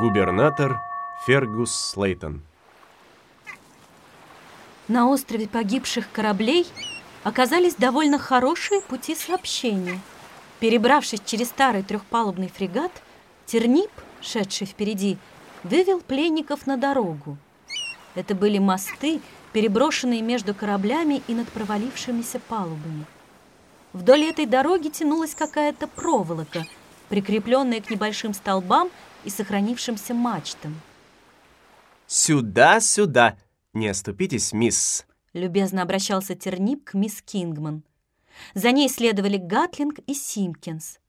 Губернатор Фергус Слейтон На острове погибших кораблей оказались довольно хорошие пути сообщения. Перебравшись через старый трехпалубный фрегат, Тернип, шедший впереди, вывел пленников на дорогу. Это были мосты, переброшенные между кораблями и над провалившимися палубами. Вдоль этой дороги тянулась какая-то проволока, прикрепленная к небольшим столбам и сохранившимся мачтам. «Сюда, сюда! Не оступитесь, мисс!» Любезно обращался Тернип к мисс Кингман. За ней следовали Гатлинг и Симкинс.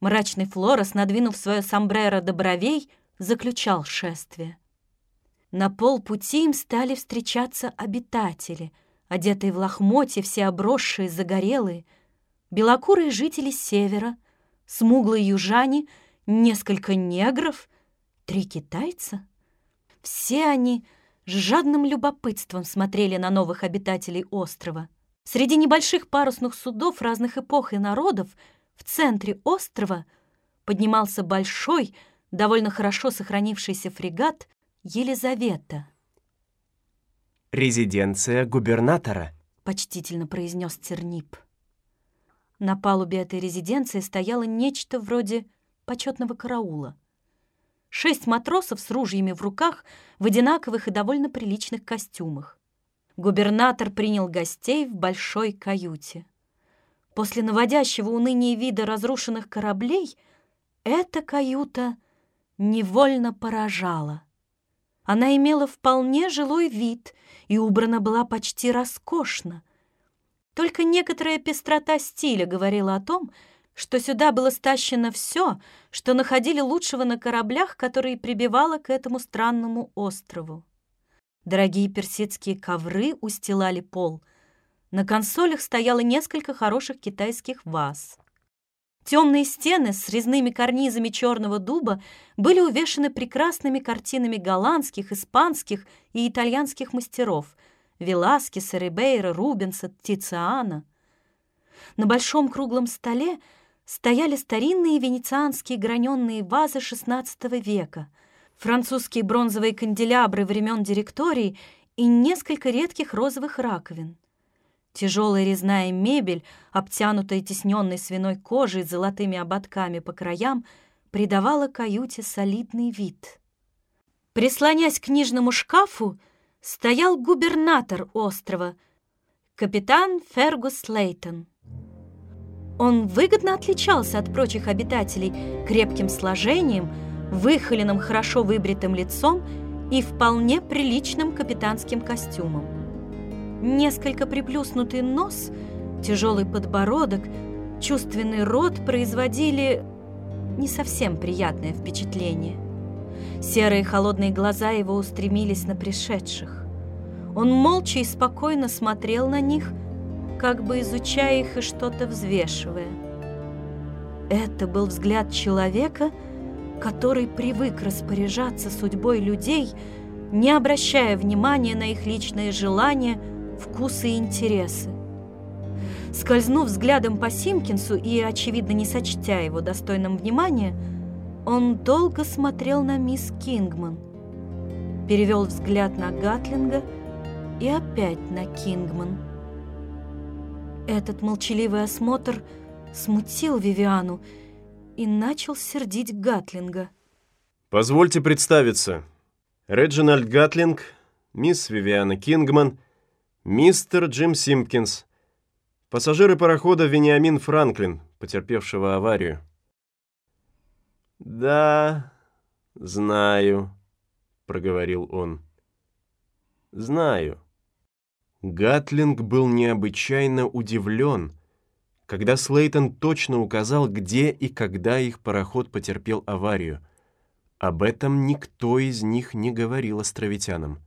Мрачный Флорес, надвинув свое сомбреро до бровей, заключал шествие. На полпути им стали встречаться обитатели, одетые в лохмотья, все обросшие, загорелые, белокурые жители севера, смуглые южане, несколько негров, три китайца. Все они с жадным любопытством смотрели на новых обитателей острова. Среди небольших парусных судов разных эпох и народов в центре острова поднимался большой, довольно хорошо сохранившийся фрегат Елизавета. «Резиденция губернатора», — почтительно произнес Тернип. На палубе этой резиденции стояло нечто вроде почетного караула. Шесть матросов с ружьями в руках в одинаковых и довольно приличных костюмах. Губернатор принял гостей в большой каюте. После наводящего уныние вида разрушенных кораблей эта каюта невольно поражала. Она имела вполне жилой вид и убрана была почти роскошно. Только некоторая пестрота стиля говорила о том, что сюда было стащено все, что находили лучшего на кораблях, которые прибивало к этому странному острову. Дорогие персидские ковры устилали пол. На консолях стояло несколько хороших китайских ваз. Темные стены с резными карнизами черного дуба были увешаны прекрасными картинами голландских, испанских и итальянских мастеров — Веласкеса, Рибейра, Рубенса, Тициана. На большом круглом столе стояли старинные венецианские граненые вазы XVI века, французские бронзовые канделябры времен директории и несколько редких розовых раковин. Тяжелая резная мебель, обтянутая тесненной свиной кожей с золотыми ободками по краям, придавала каюте солидный вид. Прислонясь к книжному шкафу, стоял губернатор острова, капитан Фергус Лейтон. Он выгодно отличался от прочих обитателей крепким сложением, выхоленным хорошо выбритым лицом и вполне приличным капитанским костюмом. Несколько приплюснутый нос, тяжелый подбородок, чувственный рот производили не совсем приятное впечатление. Серые холодные глаза его устремились на пришедших. Он молча и спокойно смотрел на них – как бы изучая их и что-то взвешивая. Это был взгляд человека, который привык распоряжаться судьбой людей, не обращая внимания на их личные желания, вкусы и интересы. Скользнув взглядом по Симкинсу и, очевидно, не сочтя его достойным внимания, он долго смотрел на мисс Кингман, перевел взгляд на Гатлинга и опять на Кингман. Этот молчаливый осмотр смутил Вивиану и начал сердить Гатлинга. «Позвольте представиться. Реджинальд Гатлинг, мисс Вивиана Кингман, мистер Джим Симпкинс, пассажиры парохода Вениамин Франклин, потерпевшего аварию». «Да, знаю», — проговорил он. «Знаю». Гатлинг был необычайно удивлен, когда Слейтон точно указал, где и когда их пароход потерпел аварию. Об этом никто из них не говорил островитянам.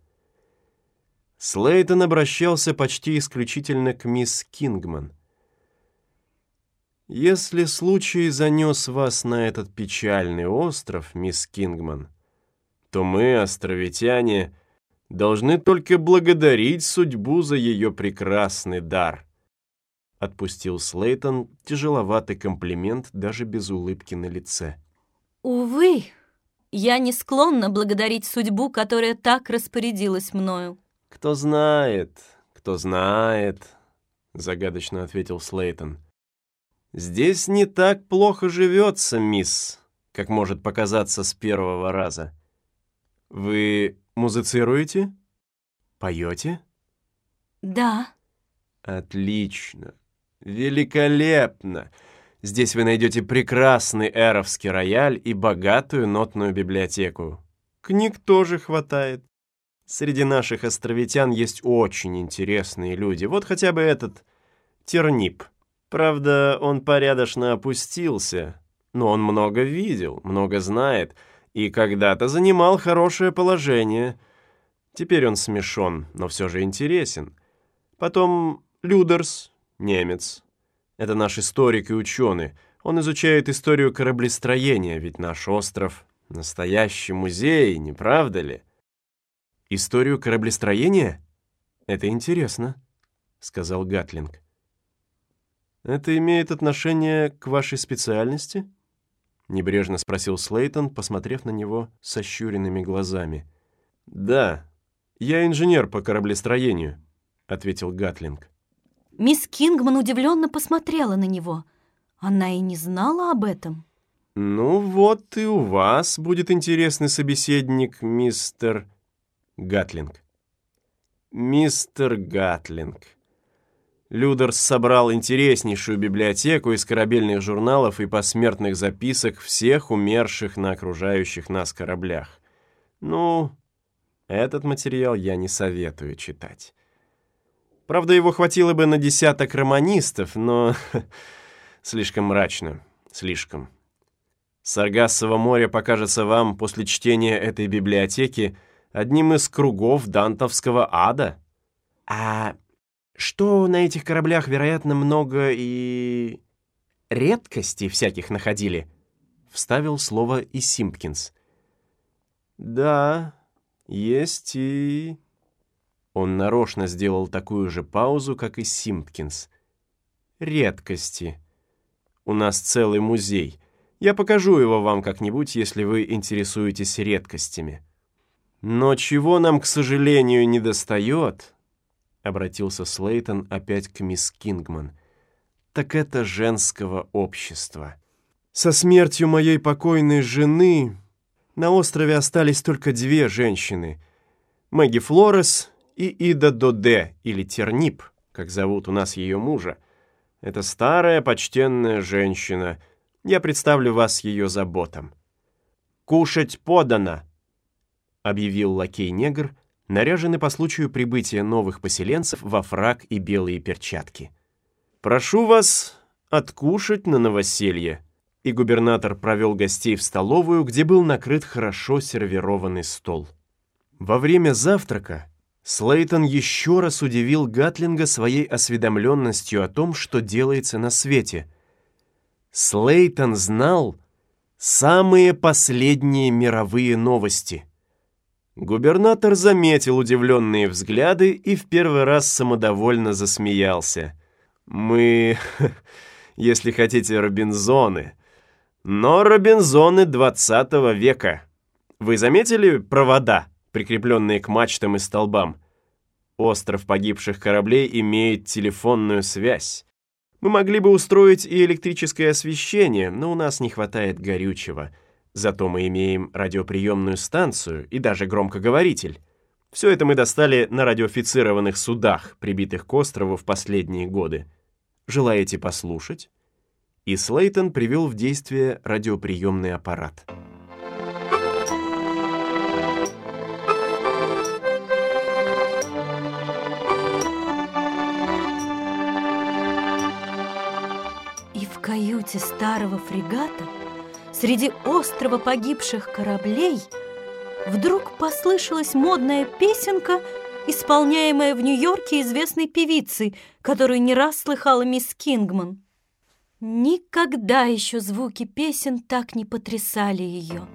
Слейтон обращался почти исключительно к мисс Кингман. «Если случай занес вас на этот печальный остров, мисс Кингман, то мы, островитяне, — должны только благодарить судьбу за ее прекрасный дар. Отпустил Слейтон тяжеловатый комплимент даже без улыбки на лице. «Увы, Я не склонна благодарить судьбу, которая так распорядилась мною. «Кто знает, кто знает», — загадочно ответил Слейтон. «Здесь не так плохо живется, мисс, как может показаться с первого раза. Вы музицируете? Поете?» Да. «Отлично, великолепно!» Здесь вы найдете прекрасный эровский рояль и богатую нотную библиотеку. Книг тоже хватает. Среди наших островитян есть очень интересные люди. Вот хотя бы этот Тернип. Правда, он порядочно опустился, но он много видел, много знает и когда-то занимал хорошее положение. Теперь он смешон, но все же интересен. Потом Людерс, немец, это наш историк и ученый. Он изучает историю кораблестроения, ведь наш остров — настоящий музей, не правда ли? Историю кораблестроения? Это интересно, — сказал Гатлинг. Это имеет отношение к вашей специальности? Небрежно спросил Слейтон, посмотрев на него со щуренными глазами. «Да, я инженер по кораблестроению», — ответил Гатлинг. Мисс Кингман удивленно посмотрела на него. Она и не знала об этом. «Ну вот и у вас будет интересный собеседник, мистер Гатлинг». «Мистер Гатлинг». Людерс собрал интереснейшую библиотеку из корабельных журналов и посмертных записок всех умерших на окружающих нас кораблях. Ну, этот материал я не советую читать. Правда, его хватило бы на десяток романистов, но слишком мрачно, слишком. Саргассово море покажется вам после чтения этой библиотеки одним из кругов дантовского ада. А что на этих кораблях, вероятно, много и... редкостей всяких находили? Вставил слово и Симпкинс. Да, есть и... Он нарочно сделал такую же паузу, как и Симпкинс. «Редкости. У нас целый музей. Я покажу его вам как-нибудь, если вы интересуетесь редкостями. Но чего нам, к сожалению, не достает, обратился Слейтон опять к мисс Кингман, так это женского общества. Со смертью моей покойной жены на острове остались только две женщины — Мэгги Флорес и Ида Доде, или Тернип, как зовут у нас ее мужа. Это старая почтенная женщина. Я представлю вас ее заботам. «Кушать подано!» — объявил лакей-негр, наряженный по случаю прибытия новых поселенцев во фрак и белые перчатки. «Прошу вас откушать на новоселье», и губернатор провел гостей в столовую, где был накрыт хорошо сервированный стол. Во время завтрака Слейтон еще раз удивил Гатлинга своей осведомленностью о том, что делается на свете. Слейтон знал самые последние мировые новости. Губернатор заметил удивленные взгляды и в первый раз самодовольно засмеялся. «Мы, если хотите, Робинзоны, но Робинзоны двадцатого века. Вы заметили провода?» прикрепленные к мачтам и столбам. Остров погибших кораблей имеет телефонную связь. Мы могли бы устроить и электрическое освещение, но у нас не хватает горючего. Зато мы имеем радиоприемную станцию и даже громкоговоритель. Все это мы достали на радиофицированных судах, прибитых к острову в последние годы. Желаете послушать? И Слейтон привел в действие радиоприемный аппарат. каюте старого фрегата среди острова погибших кораблей вдруг послышалась модная песенка, исполняемая в Нью-Йорке известной певицей, которую не раз слыхала мисс Кингман. Никогда еще звуки песен так не потрясали ее.